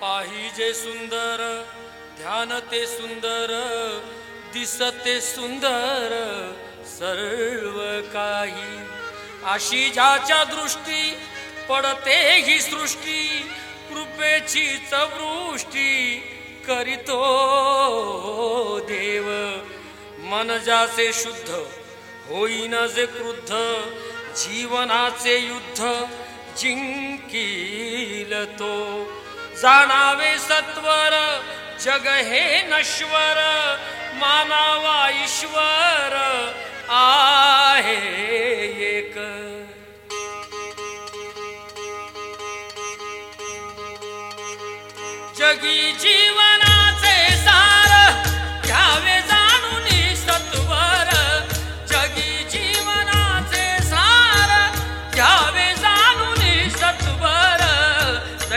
पाहिजे सुंदर ध्यान ते सुंदर दिसते सुंदर सर्व काही. अशी ज्याच्या दृष्टी पडते ही सृष्टी कृपेची चवृष्टी करीतो देव. मन जाचे शुद्ध होईन जे क्रुद्ध जीवनाचे युद्ध जिंकील तो. जाणावे सत्वर जग हे नश्वर मानावा ईश्वर आहे एक. जगी जीवन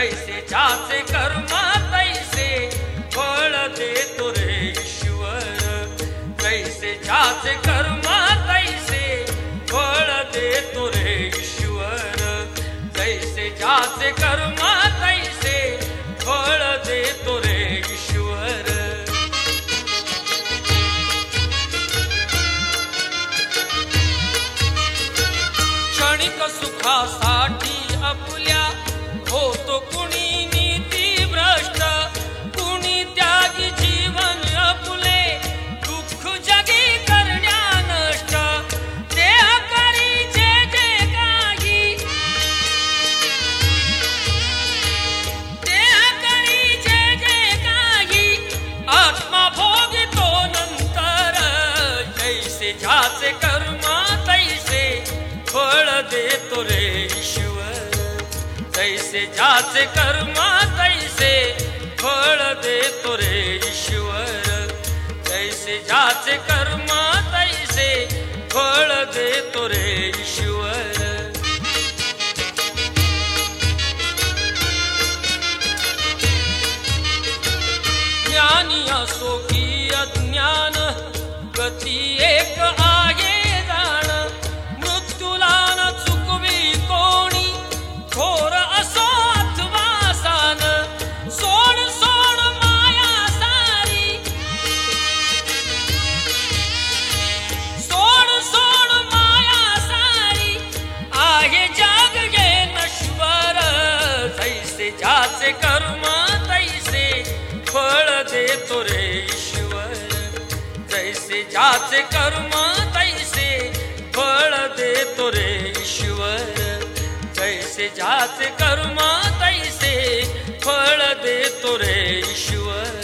तैसे ज्याचे कर्म, तैसे फळ देतो रे ईश्वर। तैसे ज्याचे कर्म, तैसे फळ देतो रे ईश्वर। तैसे ज्याचे कर्म, तैसे फळ देतो रे ईश्वर। क्षणिक सुखासाठी आपल्या ज्याचे कर्म तैसे फळ देतो रे ईश्वर. तैसे ज्याचे कर्म तैसे फळ देतो रे ईश्वर. तैसे ज्याचे कर्म तैसे फळ देतो रे ईश्वर. ज्ञानी असो गती एक आहे जाण. मृत्यूला न चुकवी कोणी. थोर असो अथवा सान. सोड सोड माया सारी. सोड सोड माया सारी. आहे जग हे नश्वर. जैसे जाचे कर ज्याचे कर्म तैसे फळ देतो रे ईश्वर। जैसे ज्याचे कर्म तैसे फळ देतो रे ईश्वर।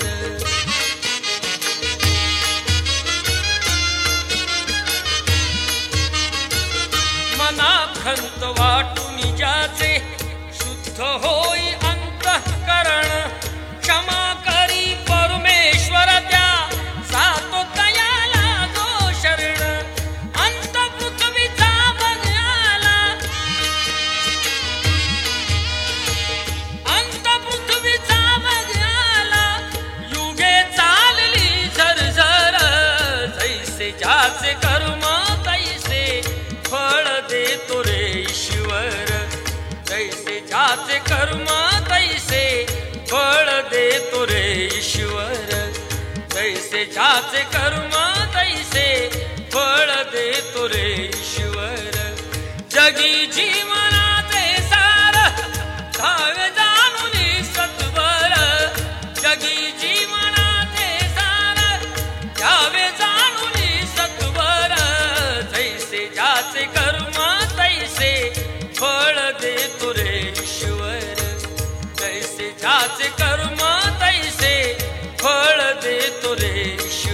मना खंत वाटून ज्याचे शुद्ध होई अंतःकरण, क्षमा ज्याचे कर्म तैसे फळ देतो रे ईश्वर? तैसे ज्याचे कर्म तैसे फळ देतो रे ईश्वर? तैसे ज्याचे कर्म तैसे फळ देतो रे ईश्वर? जगी जीवन ज्याचे कर्म तैसे फळ दे तुरे ईश्वर. तैसे ज्याचे कर्म तैसे फळ दे तुरे ईश्वर.